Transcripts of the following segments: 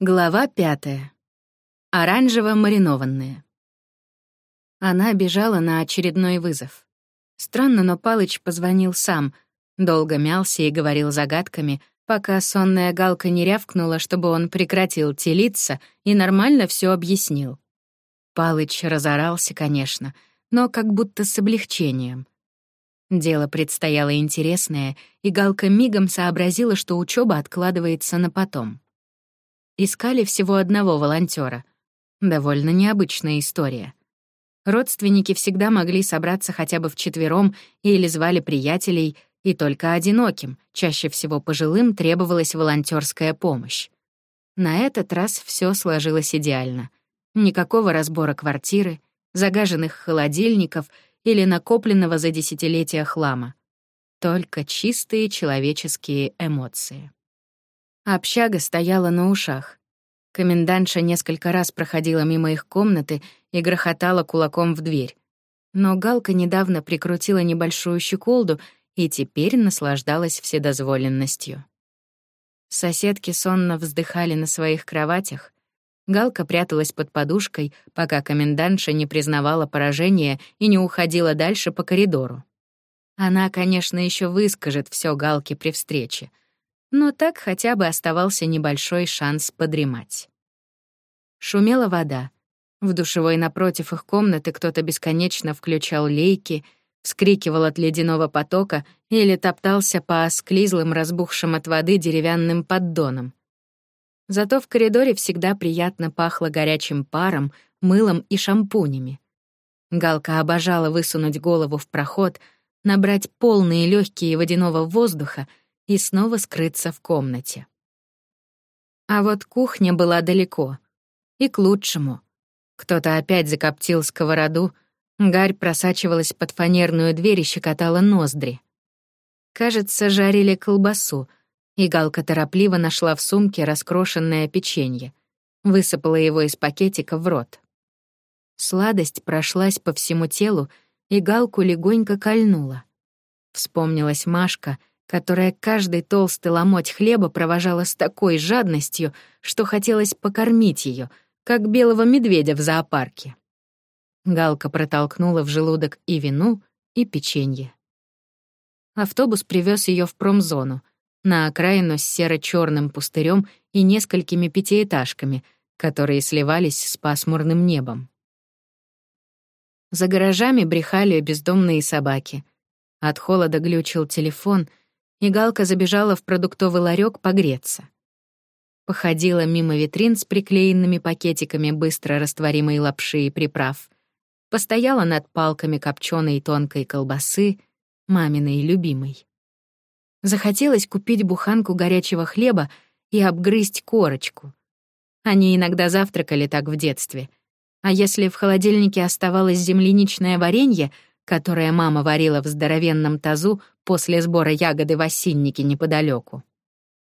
Глава пятая. Оранжево-маринованные. Она бежала на очередной вызов. Странно, но Палыч позвонил сам, долго мялся и говорил загадками, пока сонная галка не рявкнула, чтобы он прекратил телиться и нормально все объяснил. Палыч разорался, конечно, но как будто с облегчением. Дело предстояло интересное, и Галка мигом сообразила, что учеба откладывается на потом. Искали всего одного волонтера. Довольно необычная история. Родственники всегда могли собраться хотя бы вчетвером или звали приятелей, и только одиноким, чаще всего пожилым, требовалась волонтерская помощь. На этот раз все сложилось идеально. Никакого разбора квартиры, загаженных холодильников или накопленного за десятилетия хлама. Только чистые человеческие эмоции. Общага стояла на ушах. Комендантша несколько раз проходила мимо их комнаты и грохотала кулаком в дверь. Но Галка недавно прикрутила небольшую щеколду и теперь наслаждалась вседозволенностью. Соседки сонно вздыхали на своих кроватях. Галка пряталась под подушкой, пока комендантша не признавала поражение и не уходила дальше по коридору. Она, конечно, еще выскажет все Галке при встрече — но так хотя бы оставался небольшой шанс подремать. Шумела вода. В душевой напротив их комнаты кто-то бесконечно включал лейки, вскрикивал от ледяного потока или топтался по осклизлым, разбухшим от воды деревянным поддонам. Зато в коридоре всегда приятно пахло горячим паром, мылом и шампунями. Галка обожала высунуть голову в проход, набрать полные легкие водяного воздуха — и снова скрыться в комнате. А вот кухня была далеко. И к лучшему. Кто-то опять закоптил сковороду, гарь просачивалась под фанерную дверь и щекотала ноздри. Кажется, жарили колбасу, и Галка торопливо нашла в сумке раскрошенное печенье, высыпала его из пакетика в рот. Сладость прошлась по всему телу, и Галку легонько кольнула. Вспомнилась Машка — которая каждый толстый ломоть хлеба провожала с такой жадностью, что хотелось покормить ее, как белого медведя в зоопарке. Галка протолкнула в желудок и вину, и печенье. Автобус привез ее в промзону, на окраину с серо черным пустырем и несколькими пятиэтажками, которые сливались с пасмурным небом. За гаражами брехали бездомные собаки. От холода глючил телефон, и Галка забежала в продуктовый ларек погреться. Походила мимо витрин с приклеенными пакетиками быстро растворимой лапши и приправ. Постояла над палками копченой тонкой колбасы, маминой любимой. Захотелось купить буханку горячего хлеба и обгрызть корочку. Они иногда завтракали так в детстве. А если в холодильнике оставалось земляничное варенье — которое мама варила в здоровенном тазу после сбора ягоды в осиннике неподалеку,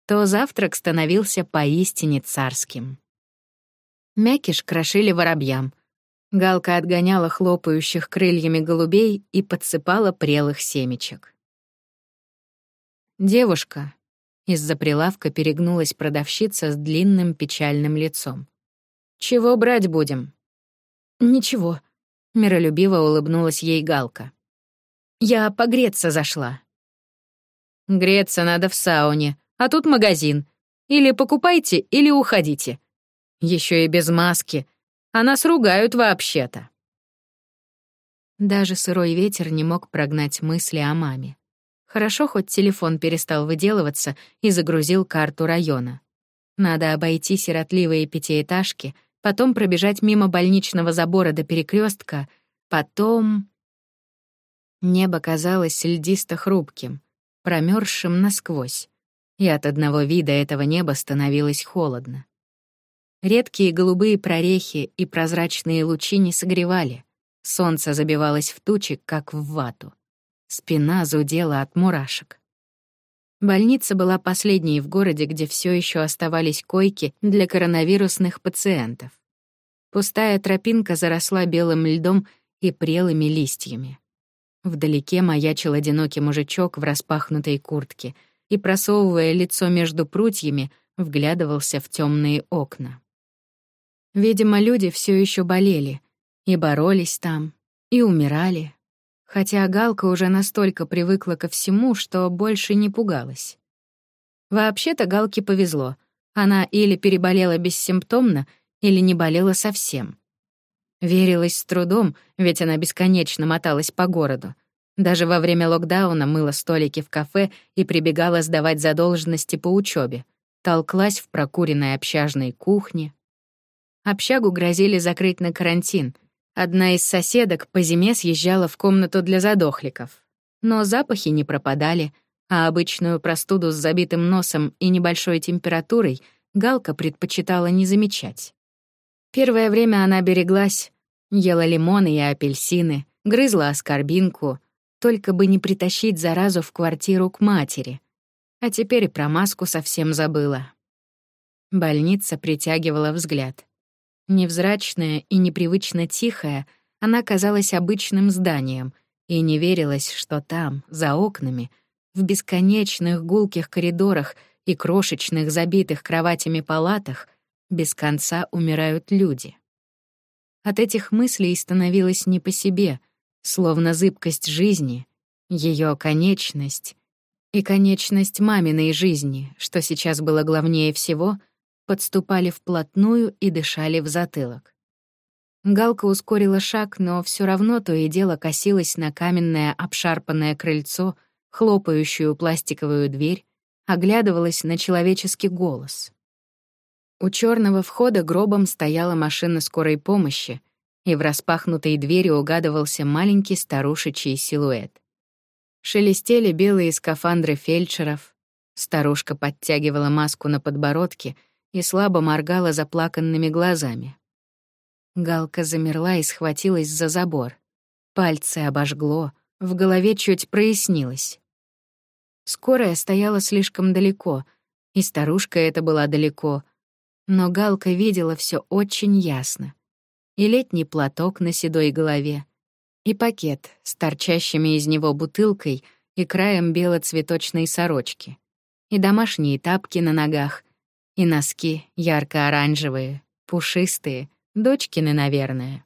то завтрак становился поистине царским. Мякиш крошили воробьям. Галка отгоняла хлопающих крыльями голубей и подсыпала прелых семечек. «Девушка», — из-за прилавка перегнулась продавщица с длинным печальным лицом. «Чего брать будем?» «Ничего», Миролюбиво улыбнулась ей Галка. «Я погреться зашла». «Греться надо в сауне, а тут магазин. Или покупайте, или уходите. Еще и без маски. А нас ругают вообще-то». Даже сырой ветер не мог прогнать мысли о маме. Хорошо, хоть телефон перестал выделываться и загрузил карту района. Надо обойти сиротливые пятиэтажки, потом пробежать мимо больничного забора до перекрестка, потом... Небо казалось льдисто-хрупким, промерзшим насквозь, и от одного вида этого неба становилось холодно. Редкие голубые прорехи и прозрачные лучи не согревали, солнце забивалось в тучи, как в вату. Спина зудела от мурашек. Больница была последней в городе, где все еще оставались койки для коронавирусных пациентов. Пустая тропинка заросла белым льдом и прелыми листьями. Вдалеке маячил одинокий мужичок в распахнутой куртке и, просовывая лицо между прутьями, вглядывался в темные окна. Видимо, люди все еще болели и боролись там, и умирали, хотя Галка уже настолько привыкла ко всему, что больше не пугалась. Вообще-то Галке повезло. Она или переболела бессимптомно, или не болела совсем. Верилась с трудом, ведь она бесконечно моталась по городу. Даже во время локдауна мыла столики в кафе и прибегала сдавать задолженности по учебе. Толклась в прокуренной общажной кухне. Общагу грозили закрыть на карантин. Одна из соседок по зиме съезжала в комнату для задохликов. Но запахи не пропадали, а обычную простуду с забитым носом и небольшой температурой Галка предпочитала не замечать. Первое время она береглась, ела лимоны и апельсины, грызла аскорбинку, только бы не притащить заразу в квартиру к матери. А теперь и про маску совсем забыла. Больница притягивала взгляд. Невзрачная и непривычно тихая, она казалась обычным зданием, и не верилось, что там, за окнами, в бесконечных гулких коридорах и крошечных забитых кроватями палатах без конца умирают люди. От этих мыслей становилось не по себе, словно зыбкость жизни, ее конечность и конечность маминой жизни, что сейчас было главнее всего, подступали вплотную и дышали в затылок. Галка ускорила шаг, но все равно то и дело косилась на каменное обшарпанное крыльцо, хлопающую пластиковую дверь, оглядывалась на человеческий голос. У черного входа гробом стояла машина скорой помощи, и в распахнутой двери угадывался маленький старушечий силуэт. Шелестели белые скафандры фельдшеров. Старушка подтягивала маску на подбородке и слабо моргала заплаканными глазами. Галка замерла и схватилась за забор. Пальцы обожгло, в голове чуть прояснилось. Скорая стояла слишком далеко, и старушка эта была далеко — но Галка видела все очень ясно. И летний платок на седой голове, и пакет с торчащими из него бутылкой и краем белоцветочной сорочки, и домашние тапки на ногах, и носки ярко-оранжевые, пушистые, дочкины, наверное.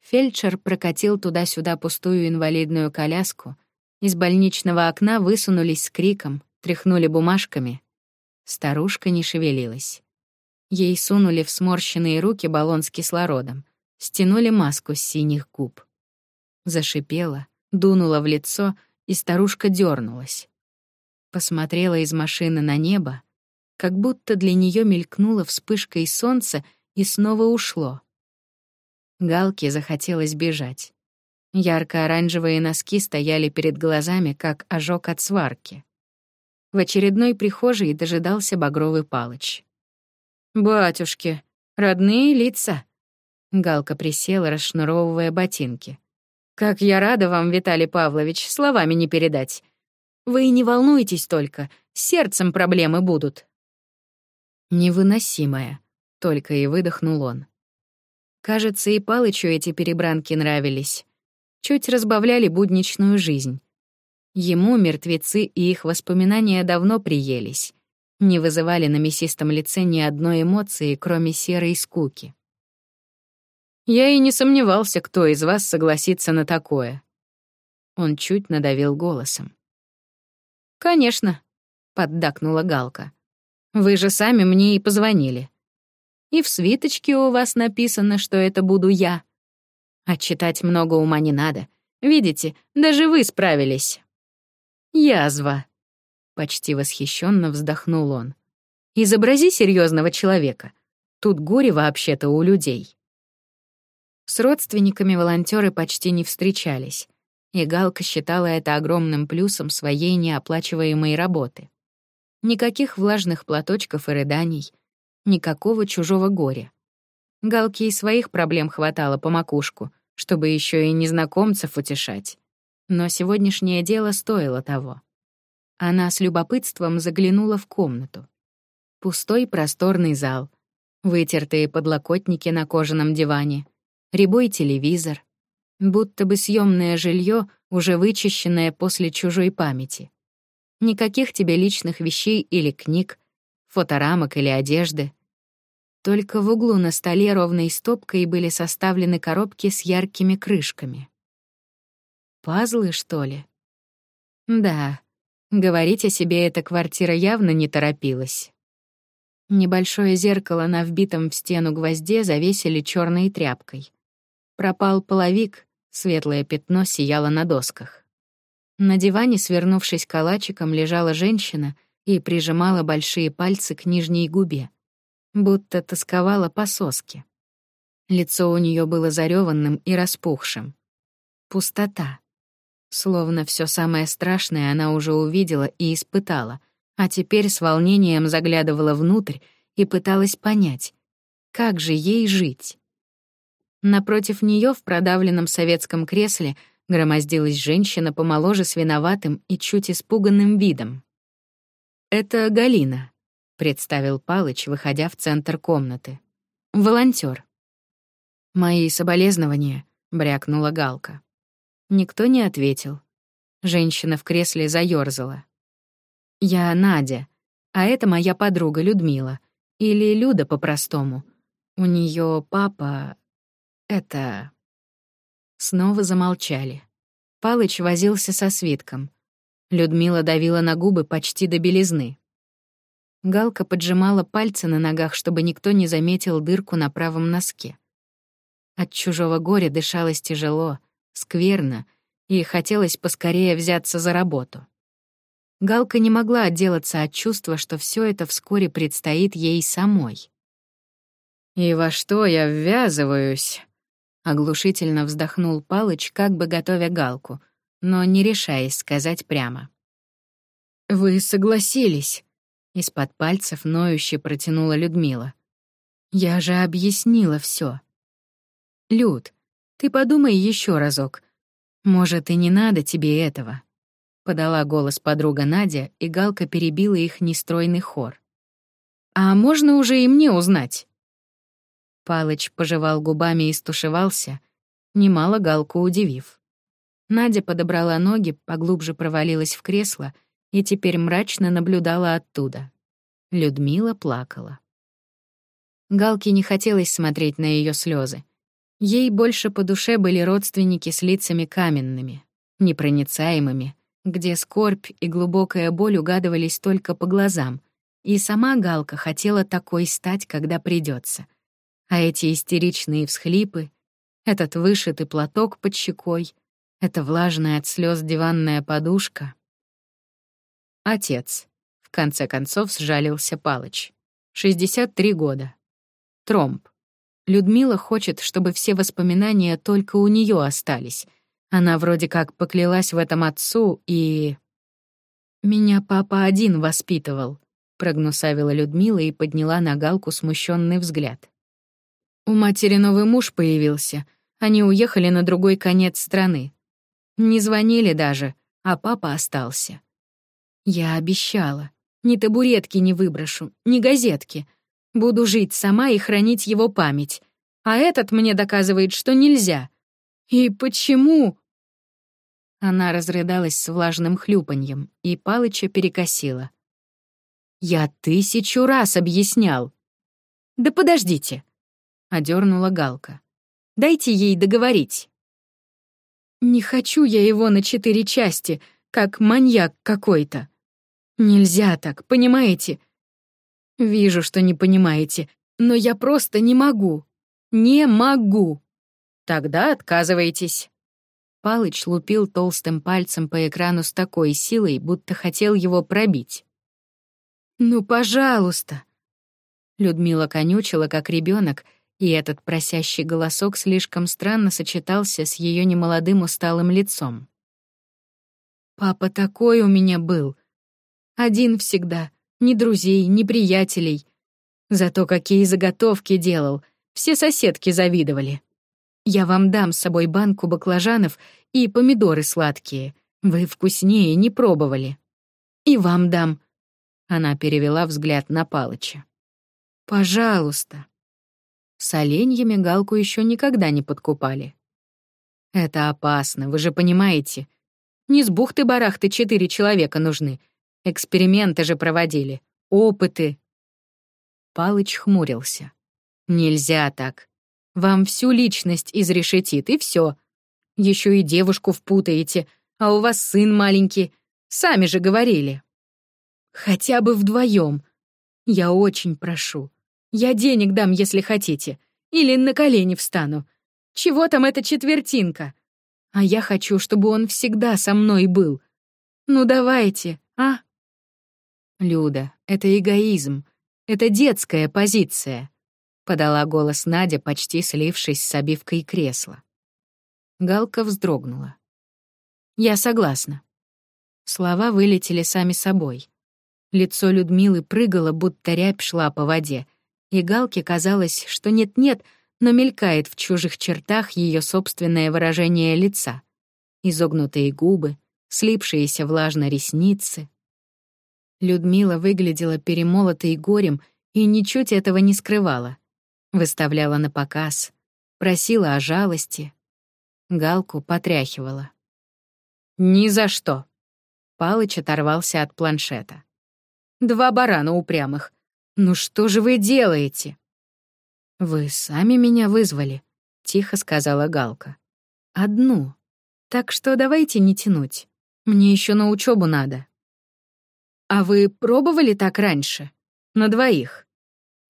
Фельдшер прокатил туда-сюда пустую инвалидную коляску, из больничного окна высунулись с криком, тряхнули бумажками. Старушка не шевелилась. Ей сунули в сморщенные руки баллон с кислородом, стянули маску с синих губ. Зашипела, дунула в лицо, и старушка дернулась. Посмотрела из машины на небо, как будто для нее мелькнула вспышка из солнца и снова ушло. Галке захотелось бежать. Ярко-оранжевые носки стояли перед глазами, как ожог от сварки. В очередной прихожей дожидался Багровый Палыч. «Батюшки, родные лица!» Галка присела, расшнуровывая ботинки. «Как я рада вам, Виталий Павлович, словами не передать. Вы не волнуйтесь только, с сердцем проблемы будут». «Невыносимая», — только и выдохнул он. Кажется, и Палычу эти перебранки нравились. Чуть разбавляли будничную жизнь. Ему мертвецы и их воспоминания давно приелись не вызывали на мясистом лице ни одной эмоции, кроме серой скуки. «Я и не сомневался, кто из вас согласится на такое». Он чуть надавил голосом. «Конечно», — поддакнула Галка. «Вы же сами мне и позвонили. И в свиточке у вас написано, что это буду я. А читать много ума не надо. Видите, даже вы справились». «Язва», Почти восхищенно вздохнул он. Изобрази серьезного человека. Тут горе вообще-то у людей. С родственниками волонтеры почти не встречались, и Галка считала это огромным плюсом своей неоплачиваемой работы. Никаких влажных платочков и рыданий, никакого чужого горя. Галке и своих проблем хватало по макушку, чтобы еще и незнакомцев утешать. Но сегодняшнее дело стоило того. Она с любопытством заглянула в комнату. Пустой просторный зал, вытертые подлокотники на кожаном диване, рябой телевизор, будто бы съемное жилье, уже вычищенное после чужой памяти. Никаких тебе личных вещей или книг, фоторамок или одежды. Только в углу на столе ровной стопкой были составлены коробки с яркими крышками. Пазлы, что ли? Да, говорить о себе эта квартира явно не торопилась. Небольшое зеркало на вбитом в стену гвозде завесили черной тряпкой. Пропал половик, светлое пятно сияло на досках. На диване, свернувшись калачиком, лежала женщина и прижимала большие пальцы к нижней губе будто тосковала по соске. Лицо у нее было зареванным и распухшим. Пустота. Словно все самое страшное она уже увидела и испытала, а теперь с волнением заглядывала внутрь и пыталась понять, как же ей жить. Напротив нее в продавленном советском кресле громоздилась женщина помоложе с виноватым и чуть испуганным видом. «Это Галина», представил Палыч, выходя в центр комнаты. Волонтер. Мои соболезнования, брякнула Галка. Никто не ответил. Женщина в кресле заёрзала. Я Надя, а это моя подруга Людмила, или Люда по-простому. У неё папа это Снова замолчали. Палыч возился со свитком. Людмила давила на губы почти до белизны. Галка поджимала пальцы на ногах, чтобы никто не заметил дырку на правом носке. От чужого горя дышалось тяжело, скверно, и хотелось поскорее взяться за работу. Галка не могла отделаться от чувства, что все это вскоре предстоит ей самой. «И во что я ввязываюсь?» — оглушительно вздохнул Палыч, как бы готовя Галку, но не решаясь сказать прямо. «Вы согласились», из-под пальцев ноюще протянула Людмила. «Я же объяснила все. «Люд, ты подумай еще разок. Может, и не надо тебе этого», — подала голос подруга Надя, и Галка перебила их нестройный хор. «А можно уже и мне узнать?» Палыч пожевал губами и стушевался, немало Галку удивив. Надя подобрала ноги, поглубже провалилась в кресло — и теперь мрачно наблюдала оттуда. Людмила плакала. Галке не хотелось смотреть на ее слезы. Ей больше по душе были родственники с лицами каменными, непроницаемыми, где скорбь и глубокая боль угадывались только по глазам, и сама Галка хотела такой стать, когда придется. А эти истеричные всхлипы, этот вышитый платок под щекой, эта влажная от слез диванная подушка — Отец. В конце концов сжалился Палыч. 63 года. Тромб. Людмила хочет, чтобы все воспоминания только у нее остались. Она вроде как поклялась в этом отцу и... «Меня папа один воспитывал», — прогнусавила Людмила и подняла на Галку смущенный взгляд. У матери новый муж появился. Они уехали на другой конец страны. Не звонили даже, а папа остался. Я обещала. Ни табуретки не выброшу, ни газетки. Буду жить сама и хранить его память. А этот мне доказывает, что нельзя. И почему? Она разрыдалась с влажным хлюпаньем, и Палыча перекосила. «Я тысячу раз объяснял». «Да подождите», — одернула Галка. «Дайте ей договорить». «Не хочу я его на четыре части, как маньяк какой-то. Нельзя так, понимаете? Вижу, что не понимаете, но я просто не могу. Не могу. Тогда отказывайтесь. Палыч лупил толстым пальцем по экрану с такой силой, будто хотел его пробить. «Ну, пожалуйста!» Людмила конючила, как ребенок, и этот просящий голосок слишком странно сочетался с ее немолодым усталым лицом. «Папа такой у меня был, один всегда. Ни друзей, ни приятелей. Зато какие заготовки делал. Все соседки завидовали. Я вам дам с собой банку баклажанов и помидоры сладкие. Вы вкуснее не пробовали. И вам дам. Она перевела взгляд на Палыча. Пожалуйста. С оленьями галку еще никогда не подкупали. Это опасно, вы же понимаете. Не с бухты-барахты четыре человека нужны, Эксперименты же проводили, опыты. Палыч хмурился. «Нельзя так. Вам всю личность изрешетит, и все. Еще и девушку впутаете, а у вас сын маленький. Сами же говорили». «Хотя бы вдвоем. Я очень прошу. Я денег дам, если хотите. Или на колени встану. Чего там эта четвертинка? А я хочу, чтобы он всегда со мной был. Ну давайте, а? Люда, это эгоизм. Это детская позиция, подала голос Надя, почти слившись с обивкой кресла. Галка вздрогнула. Я согласна. Слова вылетели сами собой. Лицо Людмилы прыгало, будто рябь шла по воде, и Галке казалось, что нет-нет, но мелькает в чужих чертах ее собственное выражение лица. Изогнутые губы, слипшиеся влажно ресницы. Людмила выглядела перемолотой горем и ничуть этого не скрывала. Выставляла на показ, просила о жалости. Галку потряхивала. «Ни за что!» Палыч оторвался от планшета. «Два барана упрямых. Ну что же вы делаете?» «Вы сами меня вызвали», — тихо сказала Галка. «Одну. Так что давайте не тянуть. Мне еще на учебу надо». «А вы пробовали так раньше? На двоих?»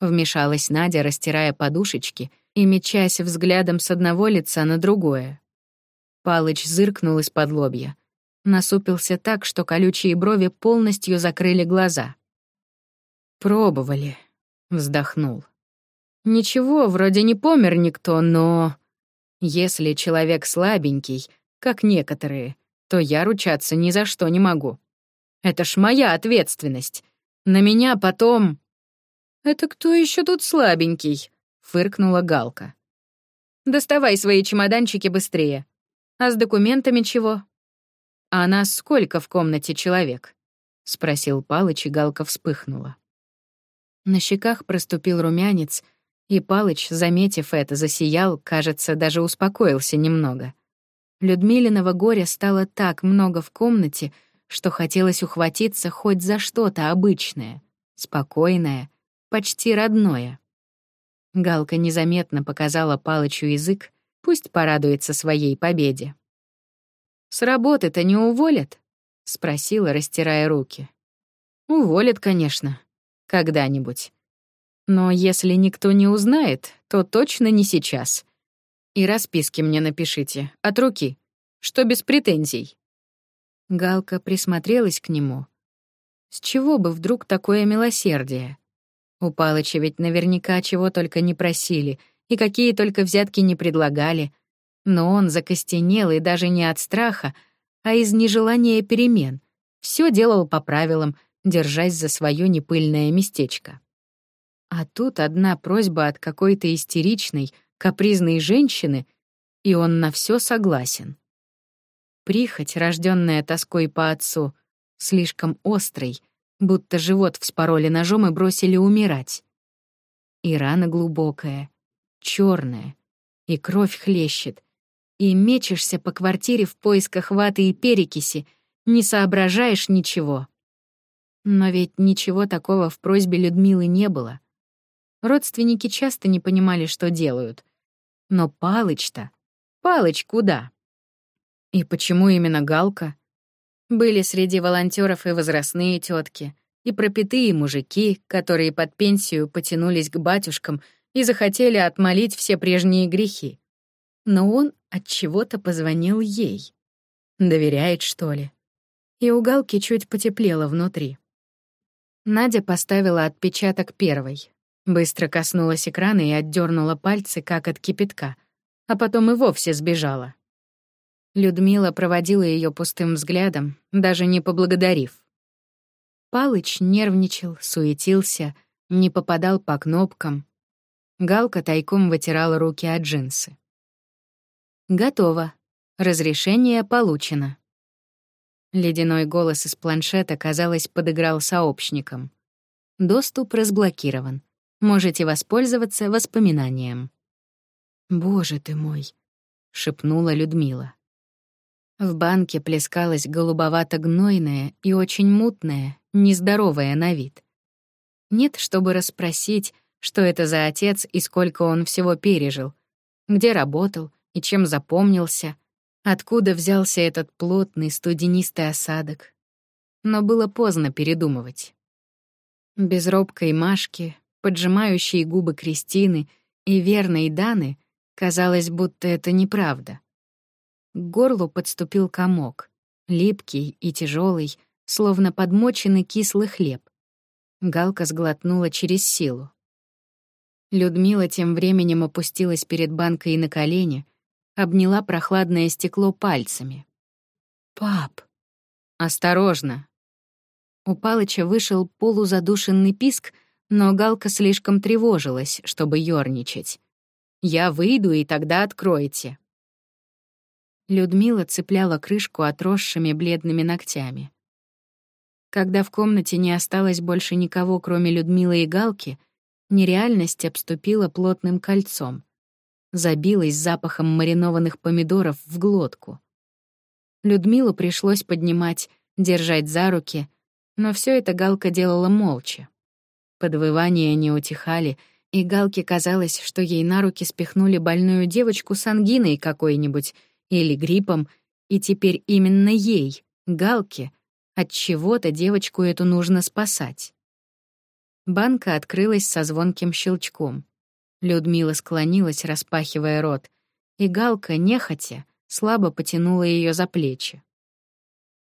Вмешалась Надя, растирая подушечки и мечась взглядом с одного лица на другое. Палыч зыркнул из-под лобья. Насупился так, что колючие брови полностью закрыли глаза. «Пробовали», — вздохнул. Ничего, вроде не помер никто, но... Если человек слабенький, как некоторые, то я ручаться ни за что не могу. Это ж моя ответственность. На меня потом... «Это кто еще тут слабенький?» — фыркнула Галка. «Доставай свои чемоданчики быстрее. А с документами чего?» «А нас сколько в комнате человек?» — спросил Палыч, и Галка вспыхнула. На щеках проступил румянец — и Палыч, заметив это, засиял, кажется, даже успокоился немного. Людмилиного горя стало так много в комнате, что хотелось ухватиться хоть за что-то обычное, спокойное, почти родное. Галка незаметно показала Палычу язык, пусть порадуется своей победе. «С работы-то не уволят?» — спросила, растирая руки. «Уволят, конечно. Когда-нибудь. Но если никто не узнает, то точно не сейчас. И расписки мне напишите, от руки, что без претензий». Галка присмотрелась к нему. С чего бы вдруг такое милосердие? У Палыча ведь наверняка чего только не просили и какие только взятки не предлагали. Но он закостенел и даже не от страха, а из нежелания перемен. Все делал по правилам, держась за свое непыльное местечко. А тут одна просьба от какой-то истеричной, капризной женщины, и он на все согласен. Прихоть, рожденная тоской по отцу, слишком острый, будто живот вспороли ножом и бросили умирать. И рана глубокая, черная, и кровь хлещет, и мечешься по квартире в поисках ваты и перекиси, не соображаешь ничего. Но ведь ничего такого в просьбе Людмилы не было. Родственники часто не понимали, что делают. Но Палыч-то... Палыч куда? И почему именно Галка? Были среди волонтеров и возрастные тетки, и пропитые мужики, которые под пенсию потянулись к батюшкам и захотели отмолить все прежние грехи. Но он от чего-то позвонил ей. Доверяет, что ли? И у Галки чуть потеплело внутри. Надя поставила отпечаток первой, Быстро коснулась экрана и отдернула пальцы, как от кипятка, а потом и вовсе сбежала. Людмила проводила ее пустым взглядом, даже не поблагодарив. Палыч нервничал, суетился, не попадал по кнопкам. Галка тайком вытирала руки от джинсы. «Готово. Разрешение получено». Ледяной голос из планшета, казалось, подыграл сообщникам. Доступ разблокирован. Можете воспользоваться воспоминанием». «Боже ты мой», — шепнула Людмила. В банке плескалась голубовато-гнойная и очень мутная, нездоровая на вид. Нет, чтобы расспросить, что это за отец и сколько он всего пережил, где работал и чем запомнился, откуда взялся этот плотный студенистый осадок. Но было поздно передумывать. Без робкой Машки, поджимающей губы Кристины и верной Даны казалось, будто это неправда. К горлу подступил комок, липкий и тяжелый, словно подмоченный кислый хлеб. Галка сглотнула через силу. Людмила тем временем опустилась перед банкой на колени, обняла прохладное стекло пальцами. «Пап!» «Осторожно!» У Палыча вышел полузадушенный писк, но Галка слишком тревожилась, чтобы ёрничать. «Я выйду, и тогда откроете». Людмила цепляла крышку отросшими бледными ногтями. Когда в комнате не осталось больше никого, кроме Людмилы и Галки, нереальность обступила плотным кольцом. Забилась запахом маринованных помидоров в глотку. Людмилу пришлось поднимать, держать за руки, но все это Галка делала молча. Подвывания не утихали, и Галке казалось, что ей на руки спихнули больную девочку с ангиной какой-нибудь или гриппом, и теперь именно ей, Галке, от чего-то девочку эту нужно спасать. Банка открылась со звонким щелчком. Людмила склонилась, распахивая рот, и Галка, нехотя, слабо потянула ее за плечи.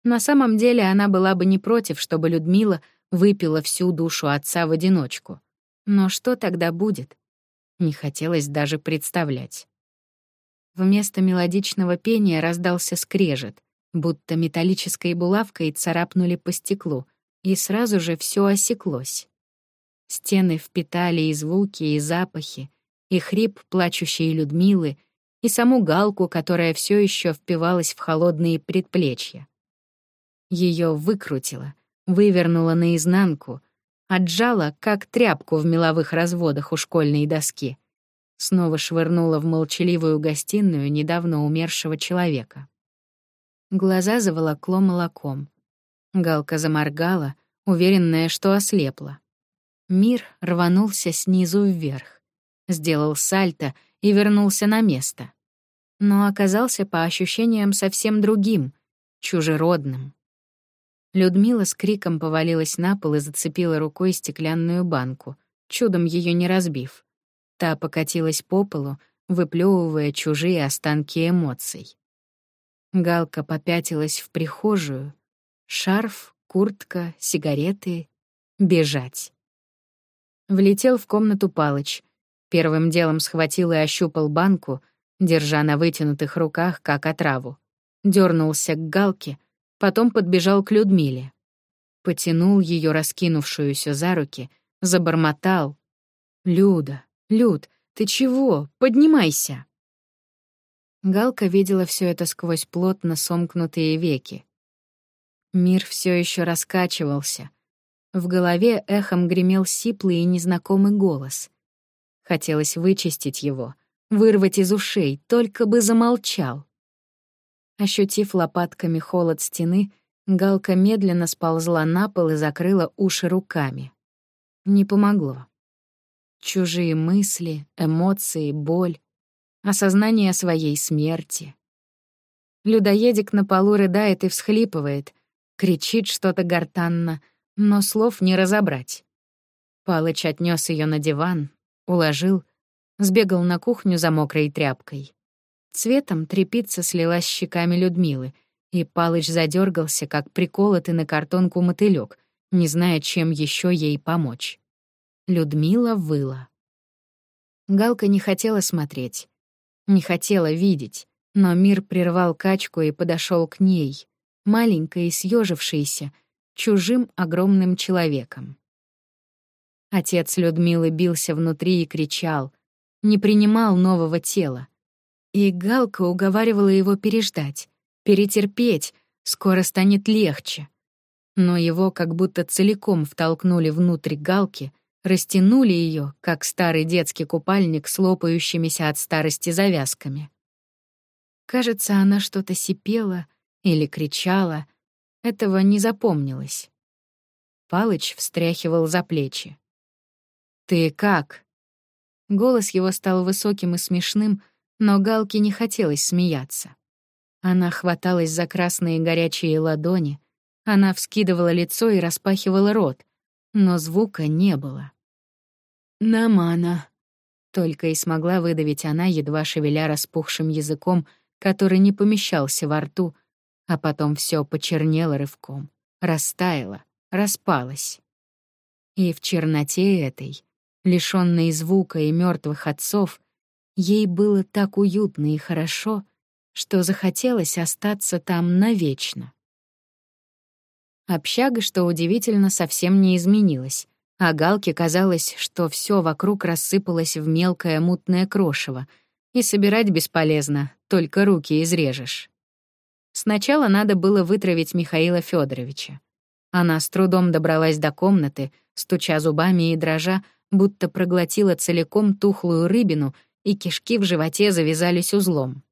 На самом деле она была бы не против, чтобы Людмила выпила всю душу отца в одиночку. Но что тогда будет? Не хотелось даже представлять. Вместо мелодичного пения раздался скрежет, будто металлической булавкой царапнули по стеклу, и сразу же все осеклось. Стены впитали и звуки, и запахи, и хрип плачущей Людмилы, и саму галку, которая все еще впивалась в холодные предплечья. Ее выкрутило, вывернуло наизнанку, отжала, как тряпку в меловых разводах у школьной доски. Снова швырнула в молчаливую гостиную недавно умершего человека. Глаза заволокло молоком. Галка заморгала, уверенная, что ослепла. Мир рванулся снизу вверх, сделал сальто и вернулся на место. Но оказался по ощущениям совсем другим, чужеродным. Людмила с криком повалилась на пол и зацепила рукой стеклянную банку, чудом ее не разбив. Та покатилась по полу, выплевывая чужие останки эмоций. Галка попятилась в прихожую. Шарф, куртка, сигареты. Бежать. Влетел в комнату Палыч. Первым делом схватил и ощупал банку, держа на вытянутых руках, как отраву. Дёрнулся к Галке, потом подбежал к Людмиле. Потянул ее раскинувшуюся за руки, забормотал. «Люда, Люд, ты чего? Поднимайся!» Галка видела все это сквозь плотно сомкнутые веки. Мир все еще раскачивался. В голове эхом гремел сиплый и незнакомый голос. Хотелось вычистить его, вырвать из ушей, только бы замолчал. Ощутив лопатками холод стены, Галка медленно сползла на пол и закрыла уши руками. Не помогло. Чужие мысли, эмоции, боль осознание своей смерти. Людоедик на полу рыдает и всхлипывает, кричит что-то гортанно, но слов не разобрать. Палыч отнес ее на диван, уложил, сбегал на кухню за мокрой тряпкой. Цветом трепица слилась с щеками Людмилы, и Палыч задергался, как приколотый на картонку мотылёк, не зная, чем еще ей помочь. Людмила выла. Галка не хотела смотреть. Не хотела видеть, но мир прервал качку и подошел к ней, маленькой и съежившейся, чужим огромным человеком. Отец Людмилы бился внутри и кричал, не принимал нового тела. И Галка уговаривала его переждать, перетерпеть, скоро станет легче. Но его как будто целиком втолкнули внутрь Галки, растянули ее, как старый детский купальник с лопающимися от старости завязками. Кажется, она что-то сипела или кричала, этого не запомнилось. Палыч встряхивал за плечи. «Ты как?» Голос его стал высоким и смешным, но Галке не хотелось смеяться. Она хваталась за красные горячие ладони, она вскидывала лицо и распахивала рот, но звука не было. «Намана», — только и смогла выдавить она, едва шевеля распухшим языком, который не помещался во рту, а потом все почернело рывком, растаяло, распалось. И в черноте этой, лишённой звука и мертвых отцов, ей было так уютно и хорошо, что захотелось остаться там навечно. Общага, что удивительно, совсем не изменилась, а Галке казалось, что все вокруг рассыпалось в мелкое мутное крошево, и собирать бесполезно, только руки изрежешь. Сначала надо было вытравить Михаила Федоровича. Она с трудом добралась до комнаты, стуча зубами и дрожа, будто проглотила целиком тухлую рыбину, и кишки в животе завязались узлом.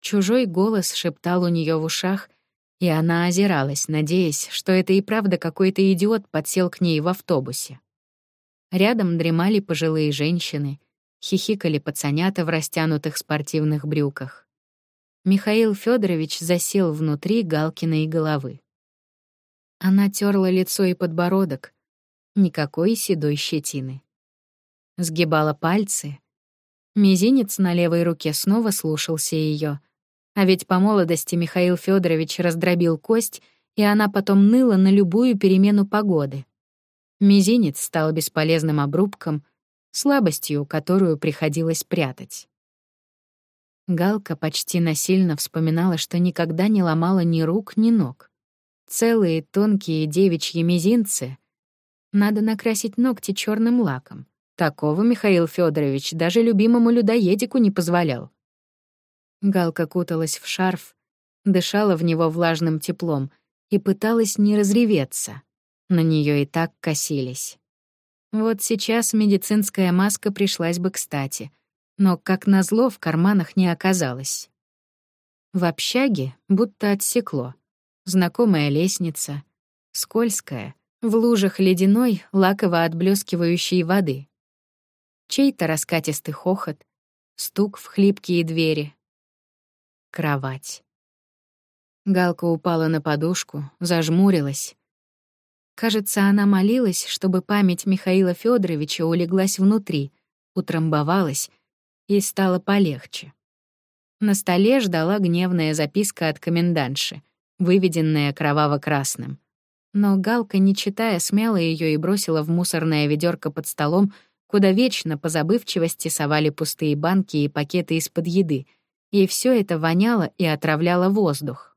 Чужой голос шептал у нее в ушах, и она озиралась, надеясь, что это и правда какой-то идиот подсел к ней в автобусе. Рядом дремали пожилые женщины, хихикали пацанята в растянутых спортивных брюках. Михаил Федорович засел внутри Галкиной головы. Она терла лицо и подбородок. Никакой седой щетины. Сгибала пальцы. Мизинец на левой руке снова слушался ее, а ведь по молодости Михаил Федорович раздробил кость, и она потом ныла на любую перемену погоды. Мизинец стал бесполезным обрубком, слабостью, которую приходилось прятать. Галка почти насильно вспоминала, что никогда не ломала ни рук, ни ног. Целые тонкие девичьи мизинцы. Надо накрасить ногти черным лаком. Такого Михаил Федорович даже любимому людоедику не позволял. Галка куталась в шарф, дышала в него влажным теплом и пыталась не разреветься. На нее и так косились. Вот сейчас медицинская маска пришлась бы кстати, но, как назло, в карманах не оказалось. В общаге будто отсекло. Знакомая лестница, скользкая, в лужах ледяной, лаково отблескивающей воды. Чей-то раскатистый хохот, стук в хлипкие двери, кровать. Галка упала на подушку, зажмурилась. Кажется, она молилась, чтобы память Михаила Федоровича улеглась внутри, утрамбовалась и стало полегче. На столе ждала гневная записка от комендантши, выведенная кроваво-красным. Но Галка, не читая, смяла ее и бросила в мусорное ведерко под столом, куда вечно по забывчивости совали пустые банки и пакеты из-под еды — и все это воняло и отравляло воздух.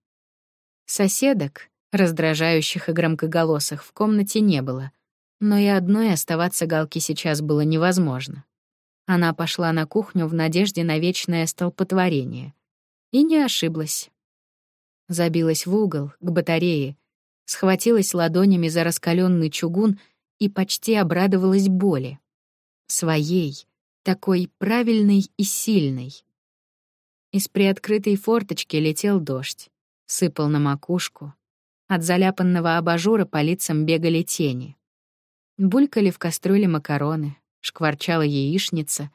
Соседок, раздражающих и громкоголосых, в комнате не было, но и одной оставаться Галке сейчас было невозможно. Она пошла на кухню в надежде на вечное столпотворение. И не ошиблась. Забилась в угол, к батарее, схватилась ладонями за раскаленный чугун и почти обрадовалась боли. Своей, такой правильной и сильной. Из приоткрытой форточки летел дождь, сыпал на макушку. От заляпанного абажура по лицам бегали тени. Булькали в кастрюле макароны, шкварчала яичница,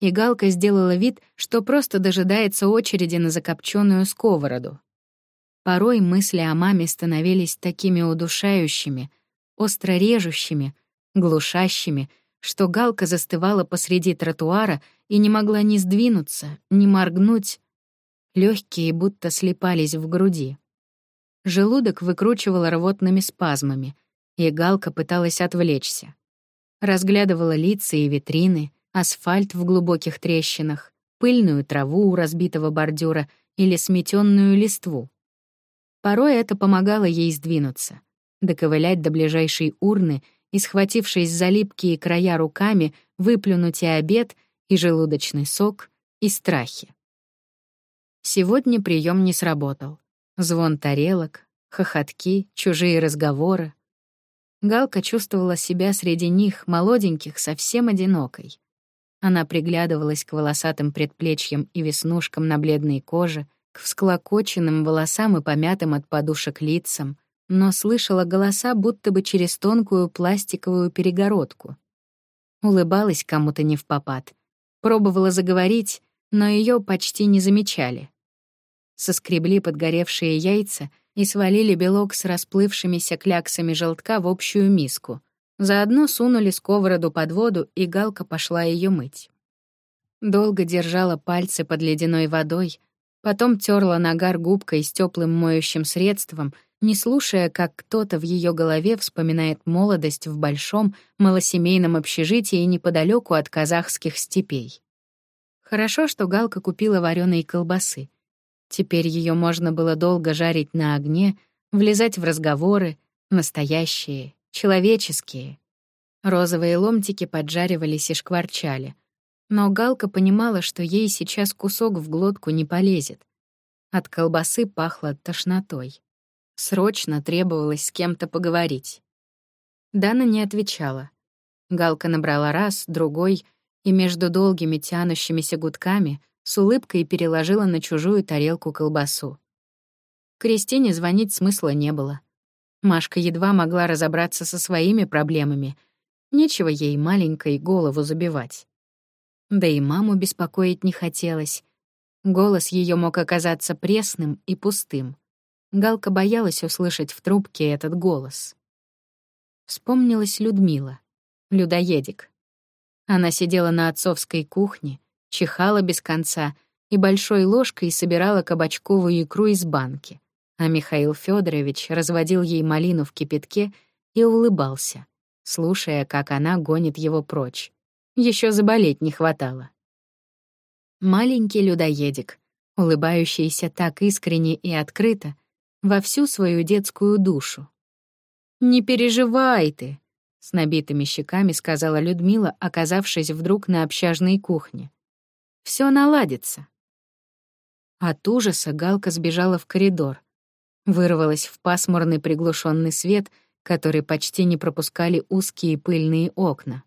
и Галка сделала вид, что просто дожидается очереди на закопченную сковороду. Порой мысли о маме становились такими удушающими, остро режущими, глушащими, что Галка застывала посреди тротуара и не могла ни сдвинуться, ни моргнуть. Легкие будто слипались в груди. Желудок выкручивало рвотными спазмами, и Галка пыталась отвлечься. Разглядывала лица и витрины, асфальт в глубоких трещинах, пыльную траву у разбитого бордюра или сметенную листву. Порой это помогало ей сдвинуться, доковылять до ближайшей урны — и, схватившись за липкие края руками, выплюнуть и обед, и желудочный сок, и страхи. Сегодня прием не сработал. Звон тарелок, хохотки, чужие разговоры. Галка чувствовала себя среди них, молоденьких, совсем одинокой. Она приглядывалась к волосатым предплечьям и веснушкам на бледной коже, к всклокоченным волосам и помятым от подушек лицам, но слышала голоса будто бы через тонкую пластиковую перегородку. улыбалась кому-то не в попад, пробовала заговорить, но ее почти не замечали. Соскребли подгоревшие яйца и свалили белок с расплывшимися кляксами желтка в общую миску. Заодно сунули сковороду под воду, и Галка пошла ее мыть. Долго держала пальцы под ледяной водой, потом терла нагар губкой с теплым моющим средством, не слушая, как кто-то в ее голове вспоминает молодость в большом малосемейном общежитии неподалеку от казахских степей. Хорошо, что Галка купила вареные колбасы. Теперь ее можно было долго жарить на огне, влезать в разговоры, настоящие, человеческие. Розовые ломтики поджаривались и шкварчали. Но Галка понимала, что ей сейчас кусок в глотку не полезет. От колбасы пахло тошнотой. Срочно требовалось с кем-то поговорить. Дана не отвечала. Галка набрала раз, другой, и между долгими тянущимися гудками с улыбкой переложила на чужую тарелку колбасу. Кристине звонить смысла не было. Машка едва могла разобраться со своими проблемами. Нечего ей маленькой голову забивать. Да и маму беспокоить не хотелось. Голос ее мог оказаться пресным и пустым. Галка боялась услышать в трубке этот голос. Вспомнилась Людмила, людоедик. Она сидела на отцовской кухне, чихала без конца и большой ложкой собирала кабачковую икру из банки, а Михаил Федорович разводил ей малину в кипятке и улыбался, слушая, как она гонит его прочь. Еще заболеть не хватало. Маленький людоедик, улыбающийся так искренне и открыто, во всю свою детскую душу. «Не переживай ты», — с набитыми щеками сказала Людмила, оказавшись вдруг на общажной кухне. Все наладится». От ужаса Галка сбежала в коридор, вырвалась в пасмурный приглушенный свет, который почти не пропускали узкие пыльные окна.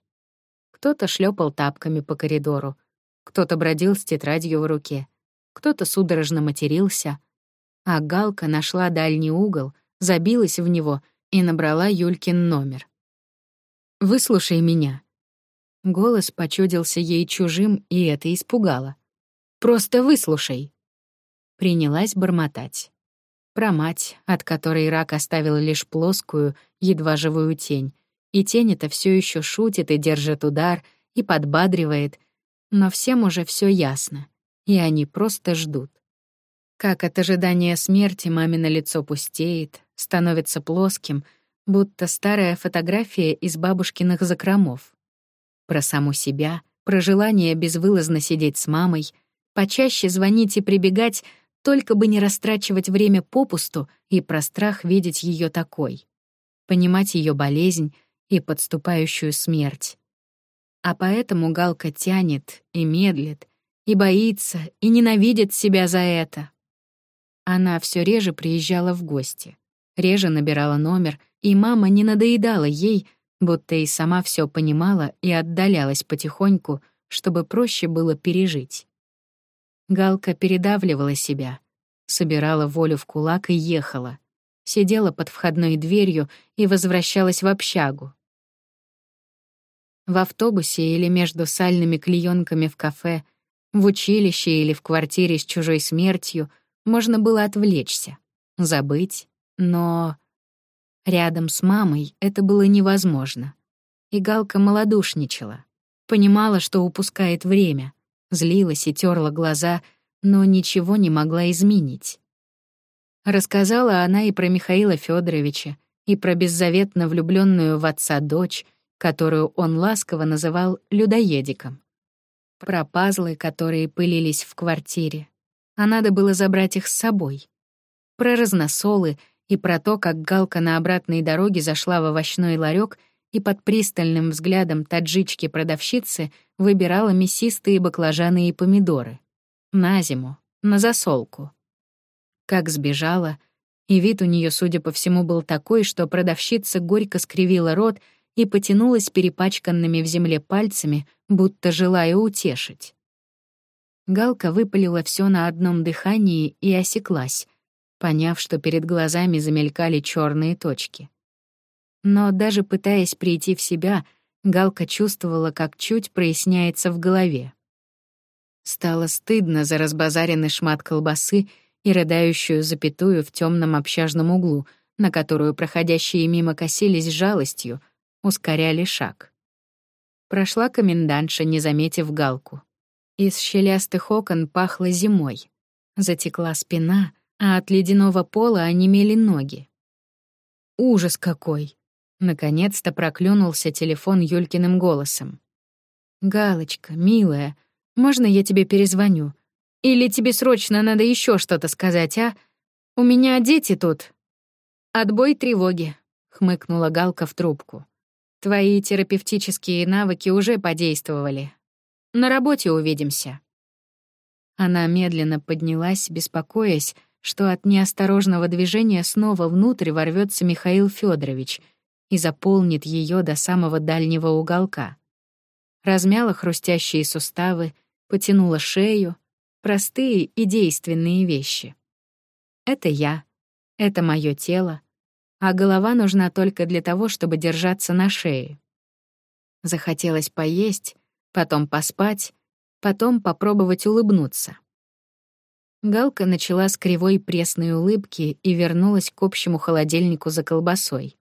Кто-то шлепал тапками по коридору, кто-то бродил с тетрадью в руке, кто-то судорожно матерился, а Галка нашла дальний угол, забилась в него и набрала Юлькин номер. «Выслушай меня». Голос почудился ей чужим, и это испугало. «Просто выслушай». Принялась бормотать. Про мать, от которой рак оставил лишь плоскую, едва живую тень, и тень это все еще шутит и держит удар, и подбадривает, но всем уже все ясно, и они просто ждут. Как от ожидания смерти мамино лицо пустеет, становится плоским, будто старая фотография из бабушкиных закромов. Про саму себя, про желание безвылазно сидеть с мамой, почаще звонить и прибегать, только бы не растрачивать время попусту и про страх видеть ее такой. Понимать ее болезнь, и подступающую смерть. А поэтому Галка тянет и медлит, и боится, и ненавидит себя за это. Она все реже приезжала в гости, реже набирала номер, и мама не надоедала ей, будто и сама все понимала и отдалялась потихоньку, чтобы проще было пережить. Галка передавливала себя, собирала волю в кулак и ехала, сидела под входной дверью и возвращалась в общагу, в автобусе или между сальными клеёнками в кафе, в училище или в квартире с чужой смертью можно было отвлечься, забыть, но рядом с мамой это было невозможно. И Галка малодушничала, понимала, что упускает время, злилась и терла глаза, но ничего не могла изменить. Рассказала она и про Михаила Федоровича, и про беззаветно влюбленную в отца дочь, которую он ласково называл людоедиком. Про пазлы, которые пылились в квартире. А надо было забрать их с собой. Про разносолы и про то, как Галка на обратной дороге зашла в овощной ларек и под пристальным взглядом таджички-продавщицы выбирала мясистые баклажаны и помидоры. На зиму, на засолку. Как сбежала, и вид у нее, судя по всему, был такой, что продавщица горько скривила рот и потянулась перепачканными в земле пальцами, будто желая утешить. Галка выпалила все на одном дыхании и осеклась, поняв, что перед глазами замелькали черные точки. Но даже пытаясь прийти в себя, Галка чувствовала, как чуть проясняется в голове. Стало стыдно за разбазаренный шмат колбасы и рыдающую запятую в темном общажном углу, на которую проходящие мимо косились жалостью, ускоряли шаг. Прошла комендантша, не заметив галку. Из щелястых окон пахло зимой. Затекла спина, а от ледяного пола онемели ноги. Ужас какой! Наконец-то проклюнулся телефон Юлькиным голосом. «Галочка, милая, можно я тебе перезвоню? Или тебе срочно надо еще что-то сказать, а? У меня дети тут». «Отбой тревоги», — хмыкнула Галка в трубку. «Твои терапевтические навыки уже подействовали. На работе увидимся». Она медленно поднялась, беспокоясь, что от неосторожного движения снова внутрь ворвется Михаил Федорович и заполнит ее до самого дальнего уголка. Размяла хрустящие суставы, потянула шею, простые и действенные вещи. Это я, это мое тело, а голова нужна только для того, чтобы держаться на шее. Захотелось поесть, потом поспать, потом попробовать улыбнуться. Галка начала с кривой пресной улыбки и вернулась к общему холодильнику за колбасой.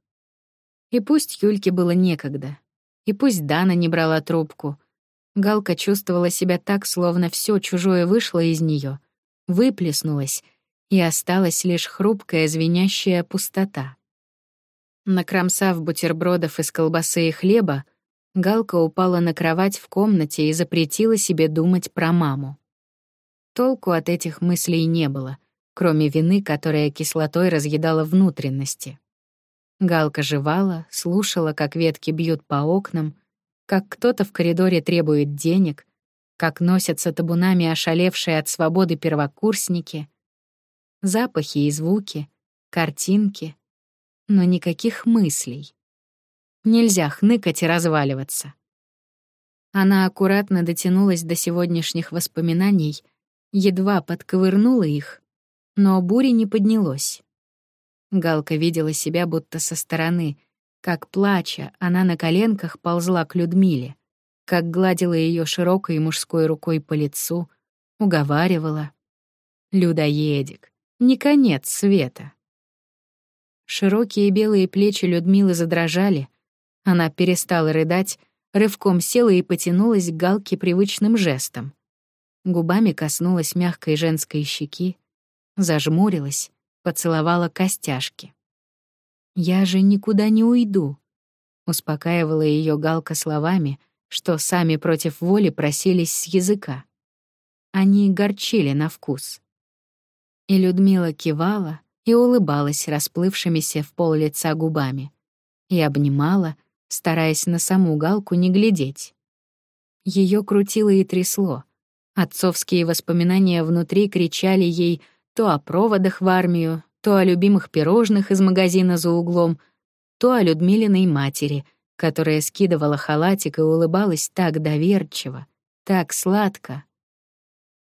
И пусть Юльке было некогда, и пусть Дана не брала трубку, Галка чувствовала себя так, словно все чужое вышло из нее, выплеснулось, и осталась лишь хрупкая звенящая пустота. Накромсав бутербродов из колбасы и хлеба, Галка упала на кровать в комнате и запретила себе думать про маму. Толку от этих мыслей не было, кроме вины, которая кислотой разъедала внутренности. Галка жевала, слушала, как ветки бьют по окнам, как кто-то в коридоре требует денег, как носятся табунами ошалевшие от свободы первокурсники, запахи и звуки, картинки, но никаких мыслей. Нельзя хныкать и разваливаться. Она аккуратно дотянулась до сегодняшних воспоминаний, едва подковырнула их, но бури не поднялось. Галка видела себя будто со стороны — как, плача, она на коленках ползла к Людмиле, как гладила ее широкой мужской рукой по лицу, уговаривала. «Людоедик, не конец света». Широкие белые плечи Людмилы задрожали. Она перестала рыдать, рывком села и потянулась к Галке привычным жестом. Губами коснулась мягкой женской щеки, зажмурилась, поцеловала костяшки. «Я же никуда не уйду», — успокаивала ее Галка словами, что сами против воли просились с языка. Они горчили на вкус. И Людмила кивала и улыбалась расплывшимися в пол лица губами и обнимала, стараясь на саму Галку не глядеть. Ее крутило и трясло. Отцовские воспоминания внутри кричали ей то о проводах в армию, то о любимых пирожных из магазина за углом, то о Людмилиной матери, которая скидывала халатик и улыбалась так доверчиво, так сладко.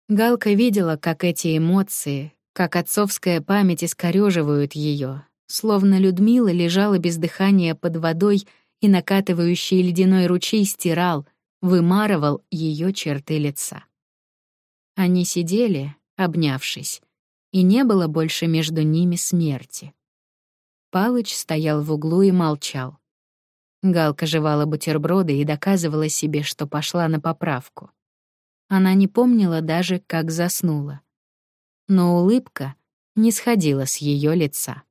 Галка видела, как эти эмоции, как отцовская память искорёживают ее, словно Людмила лежала без дыхания под водой и накатывающий ледяной ручей стирал, вымарывал ее черты лица. Они сидели, обнявшись, и не было больше между ними смерти. Палыч стоял в углу и молчал. Галка жевала бутерброды и доказывала себе, что пошла на поправку. Она не помнила даже, как заснула. Но улыбка не сходила с ее лица.